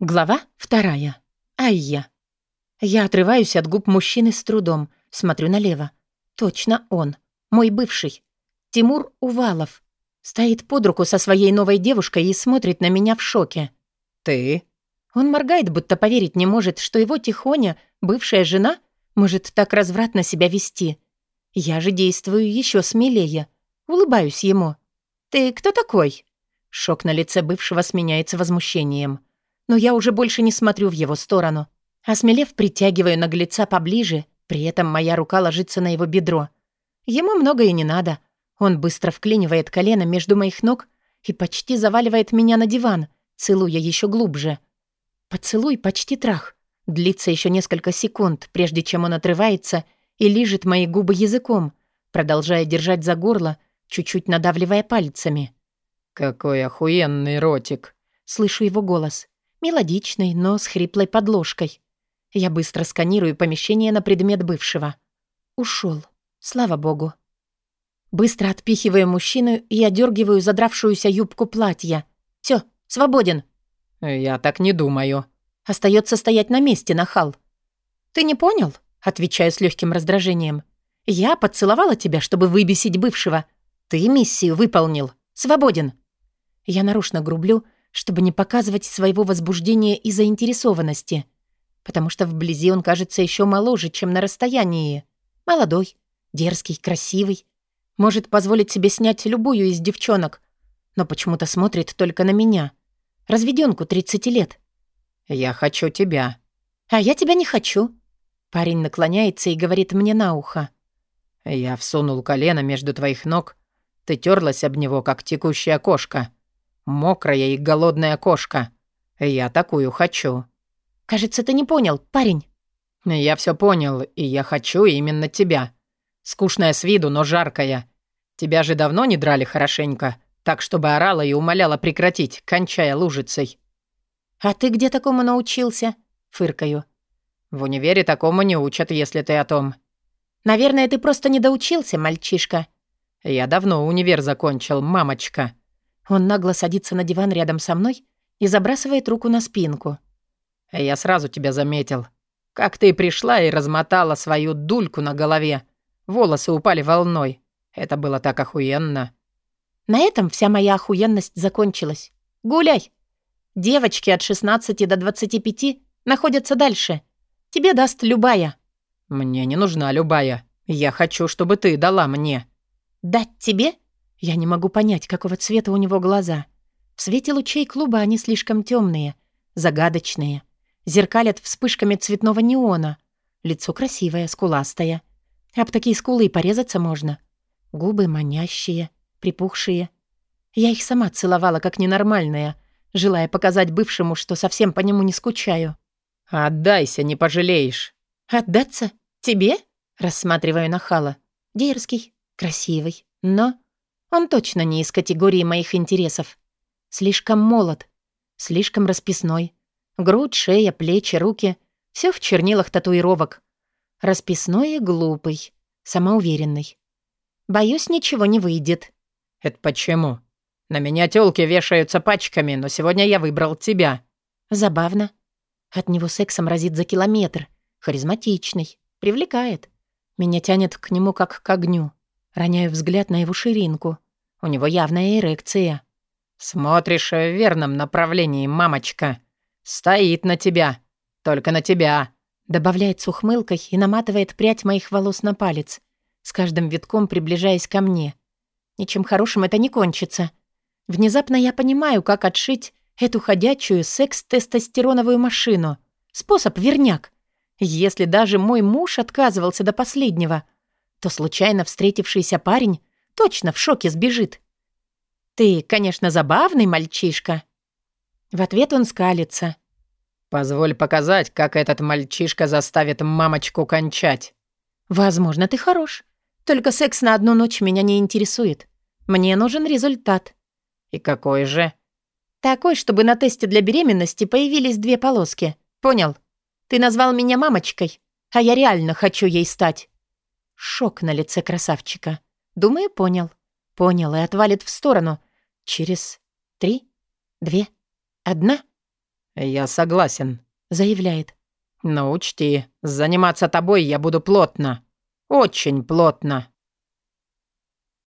Глава вторая. Айя. Я отрываюсь от губ мужчины с трудом, смотрю налево. Точно он, мой бывший. Тимур Увалов. Стоит под руку со своей новой девушкой и смотрит на меня в шоке. «Ты?» Он моргает, будто поверить не может, что его Тихоня, бывшая жена, может так развратно себя вести. Я же действую еще смелее. Улыбаюсь ему. «Ты кто такой?» Шок на лице бывшего сменяется возмущением но я уже больше не смотрю в его сторону. Осмелев, притягиваю наглеца поближе, при этом моя рука ложится на его бедро. Ему много и не надо. Он быстро вклинивает колено между моих ног и почти заваливает меня на диван, целуя еще глубже. Поцелуй почти трах. Длится еще несколько секунд, прежде чем он отрывается и лижет мои губы языком, продолжая держать за горло, чуть-чуть надавливая пальцами. «Какой охуенный ротик!» Слышу его голос. Мелодичный, но с хриплой подложкой. Я быстро сканирую помещение на предмет бывшего. Ушел. Слава богу. Быстро отпихиваю мужчину и одергиваю задравшуюся юбку платья. Все, свободен. Я так не думаю. Остается стоять на месте, нахал. Ты не понял? Отвечаю с легким раздражением. Я поцеловала тебя, чтобы выбесить бывшего. Ты миссию выполнил. Свободен. Я нарочно грублю, чтобы не показывать своего возбуждения и заинтересованности, потому что вблизи он кажется еще моложе, чем на расстоянии. Молодой, дерзкий, красивый. Может позволить себе снять любую из девчонок, но почему-то смотрит только на меня. Разведенку 30 лет. «Я хочу тебя». «А я тебя не хочу». Парень наклоняется и говорит мне на ухо. «Я всунул колено между твоих ног. Ты терлась об него, как текущая кошка. Мокрая и голодная кошка. Я такую хочу». «Кажется, ты не понял, парень». «Я все понял, и я хочу именно тебя. Скучная с виду, но жаркая. Тебя же давно не драли хорошенько, так чтобы орала и умоляла прекратить, кончая лужицей». «А ты где такому научился?» — фыркаю. «В универе такому не учат, если ты о том». «Наверное, ты просто не доучился, мальчишка». «Я давно универ закончил, мамочка». Он нагло садится на диван рядом со мной и забрасывает руку на спинку. «Я сразу тебя заметил. Как ты пришла и размотала свою дульку на голове. Волосы упали волной. Это было так охуенно». На этом вся моя охуенность закончилась. Гуляй. Девочки от 16 до 25 находятся дальше. Тебе даст любая. Мне не нужна любая. Я хочу, чтобы ты дала мне. Дать тебе? Я не могу понять, какого цвета у него глаза. В свете лучей клуба они слишком темные, загадочные. Зеркалят вспышками цветного неона. Лицо красивое, скуластое. Об такие скулы порезаться можно. Губы манящие, припухшие. Я их сама целовала, как ненормальная, желая показать бывшему, что совсем по нему не скучаю. «Отдайся, не пожалеешь». «Отдаться? Тебе?» Рассматриваю нахала. Дерзкий, красивый, но он точно не из категории моих интересов. Слишком молод, слишком расписной. Грудь, шея, плечи, руки — все в чернилах татуировок. Расписной и глупый, самоуверенный. Боюсь, ничего не выйдет. «Это почему? На меня тёлки вешаются пачками, но сегодня я выбрал тебя». Забавно. От него сексом разит за километр. Харизматичный, привлекает. Меня тянет к нему как к огню. Роняю взгляд на его ширинку. У него явная эрекция. «Смотришь в верном направлении, мамочка. Стоит на тебя. Только на тебя». Добавляет с ухмылкой и наматывает прядь моих волос на палец, с каждым витком приближаясь ко мне. Ничем хорошим это не кончится. Внезапно я понимаю, как отшить эту ходячую секс-тестостероновую машину. Способ верняк. Если даже мой муж отказывался до последнего — то случайно встретившийся парень точно в шоке сбежит. «Ты, конечно, забавный мальчишка». В ответ он скалится. «Позволь показать, как этот мальчишка заставит мамочку кончать». «Возможно, ты хорош. Только секс на одну ночь меня не интересует. Мне нужен результат». «И какой же?» «Такой, чтобы на тесте для беременности появились две полоски. Понял? Ты назвал меня мамочкой, а я реально хочу ей стать». Шок на лице красавчика. Думаю, понял. Понял и отвалит в сторону. Через три, две, одна. «Я согласен», — заявляет. «Но учти, заниматься тобой я буду плотно. Очень плотно».